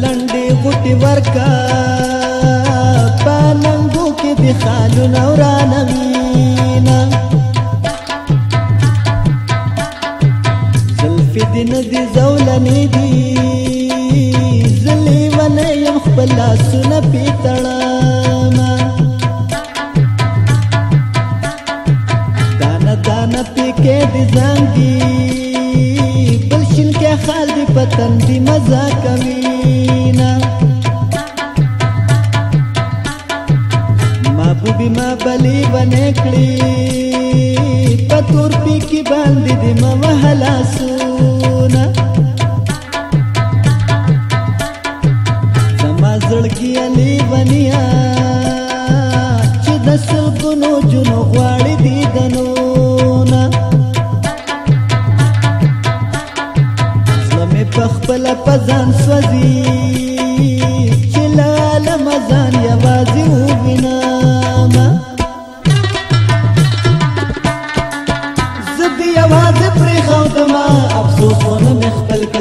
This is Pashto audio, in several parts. لنډې غوټې ورکا پالنګو کې د خالو نورانه مینا زلفې دې نه دي زولنې دي زلې ونه یم خپل لاسونه پیتړم دانه دانه پکې دې ځانګي بلشن کې خال دې پتن دې مزه کوي باندې کړی په تور پکې باندې د ما وهلا سونه زما زړګي علي بنیا چې د سلګونو جنو غواړي دیدنو نه زما په خپل پزان سوځي چې لاله مزان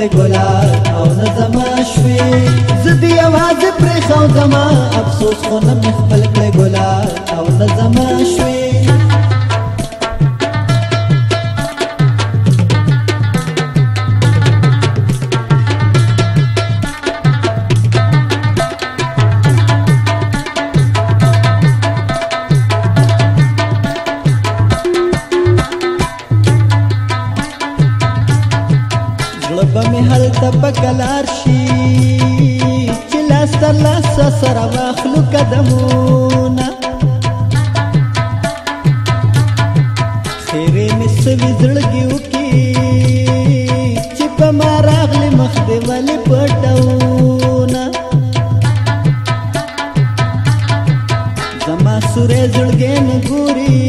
کړ ګلا او نه زما شوي زدي आवाज پرې خو زما افسوس خو نه خپل کړ ګلا او نه زما شوي ته پکلار شي چې لاس تر لاس سره واخلو قدمونه خیرې مې سوي زړګي وکي چې په ما راغلي مخ دې ولې پټونه زما سورې زړګې نه ګوري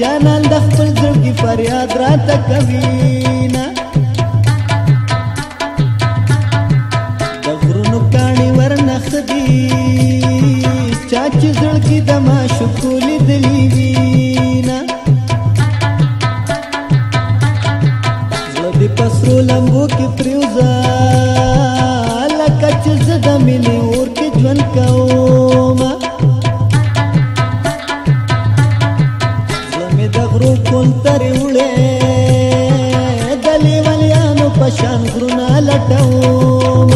جانان د خپل زړګي فریاد راته کوي چا چې زړه کې د ما شکولې دلی وینا زړه دې پسرو لمبو کې پریوزا لکه چې زه د مینې اور کې ژوند کوم زړه مې د غرو کونترې وړې د لیوالیانو په شان غرونه لټوم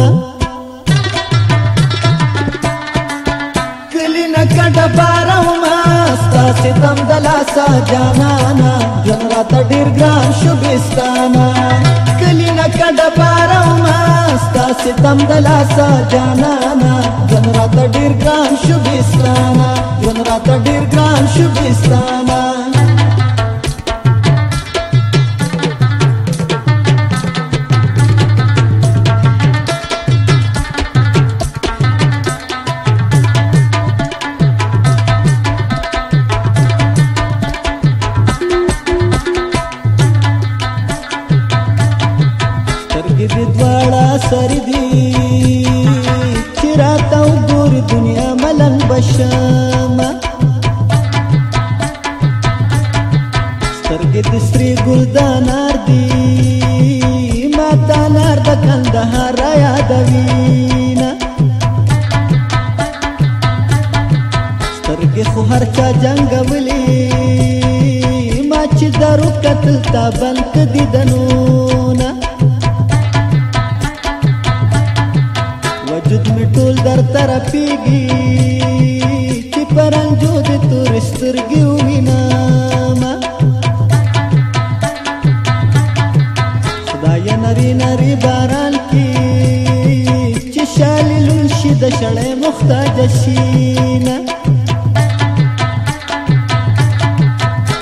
ستم دلاسا جانانا جون را تا ډیر ګران شو بستانا کلی نه کډه بارو ما ستا ستم دلاسا جانانا جون را تا ډیر ګران شو بستانا جون را تا ډیر ګران شو بستانا सरगेत श्री गुलदानार्दी माता नार्द कंदहार यादवीना सरगे खुहर का जंगवली माची दरु कतलता बंत बंक वजुद में टूल दर तरपीगी चिपरंजूद तुरिस्तुर्गी سینه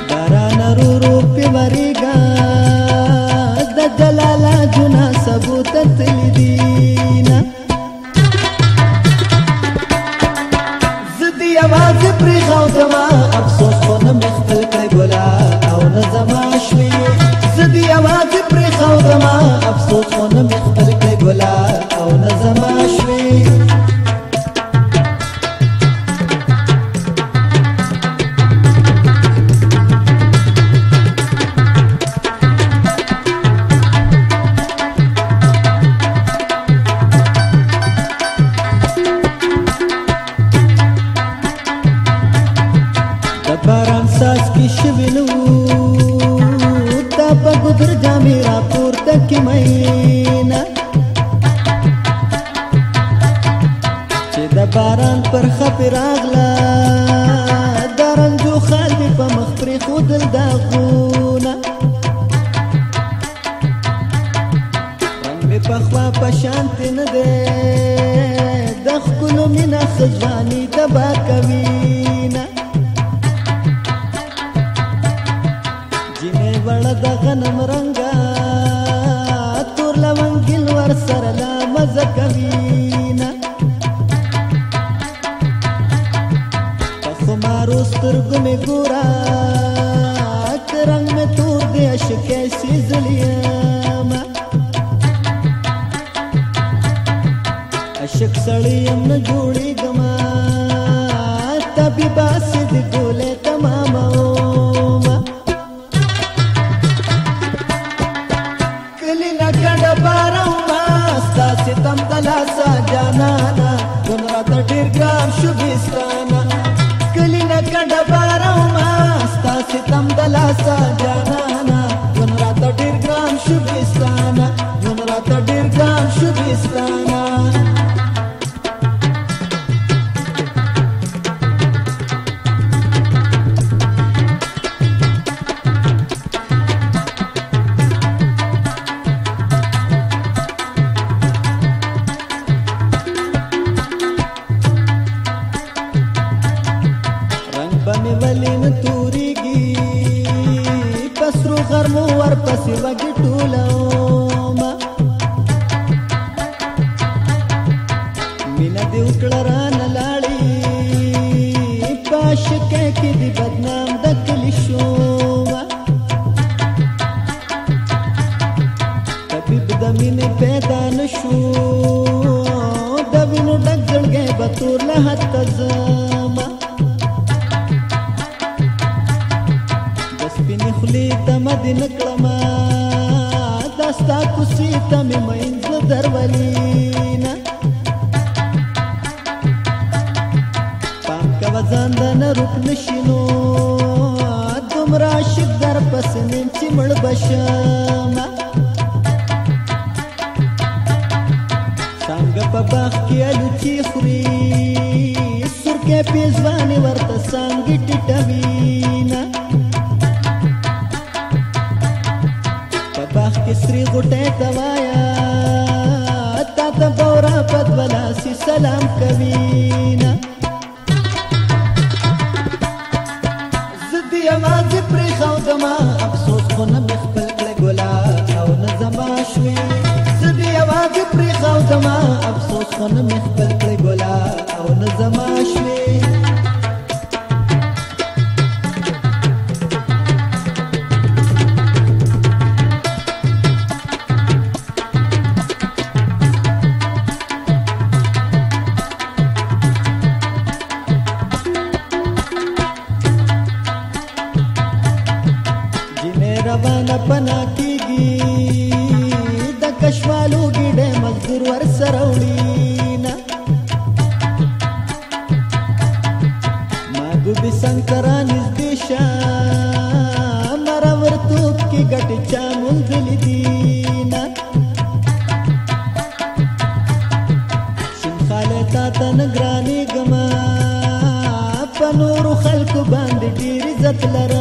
باران رو رو پیوریگا د جلالا جنا ثبوت تل دینا زدی आवाज پر خو زما افسوس خو نه مختل کړی ګلا او نه زما شوی زدی आवाज پر خو زما افسوس خو نه خپ راغلا درنجو خال می په مخ پر خودل دا غونه رنگ می په خوا په شانت نه ده د خپل مینا خزوانی تبا کوي نه جنه وړ د غنم رنگا تور لونګل ور سره لا مزه کوي दुर्ग में गुरा रंग में तुर्ग यश कैसी जुलियम अशक सड़ी न जोड़ी गमा तभी बासिद गोल Rasta دی وکړه ران لاړی پاش کې کې دی بدنام د کلی شو طبيب د مینې پیدا نشو د وینو ډګړګې بتور له حد زما د سپینې خلی تمد نکړما داستا کوسی تم مینځ درولې نه ځان د نروپ نشینو دومره عاشق در پسې نیم چې مړ بشم څنګه په باغ کې الوچې خوري سرکې پې ځوانې ورته څانګې ټیټوي نه په باغ کې سرې غوټۍ ته وایه تا ته به ورا په دوه لاسې سلام باندې پنا کیږي د کشوالو ګډه مزدور ور سره وړینا ما ګوډي سنکران دې شا مر ورته کې ګټ چا مونږ لیدینا شنخاله تا تن ګرانی ګما په نور خلق باندې ډیر عزت لره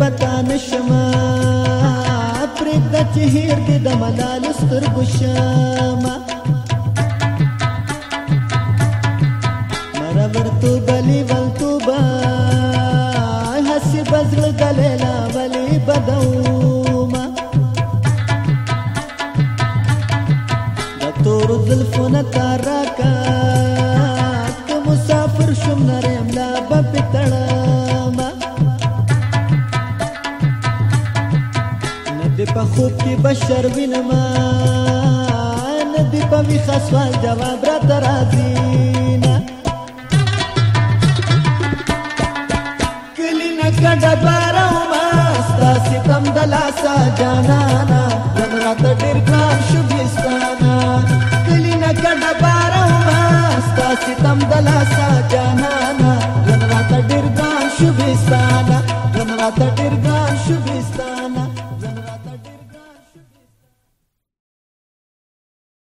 پتا نشم پرې د چهیر کې د ملال سترګو شم طب بشر وینما ندی په ویښه سوال جواب راته راځي نه کلي نه کډه باروما ستا ستم د لاسه جانانا نن راته ډېر ګران شو ګلستانا کلي نه کډه باروما ستا ستم د لاسه جانانا نن راته ډېر ګران شو ګلستانا نن راته ډېر ګران شو ګلستانا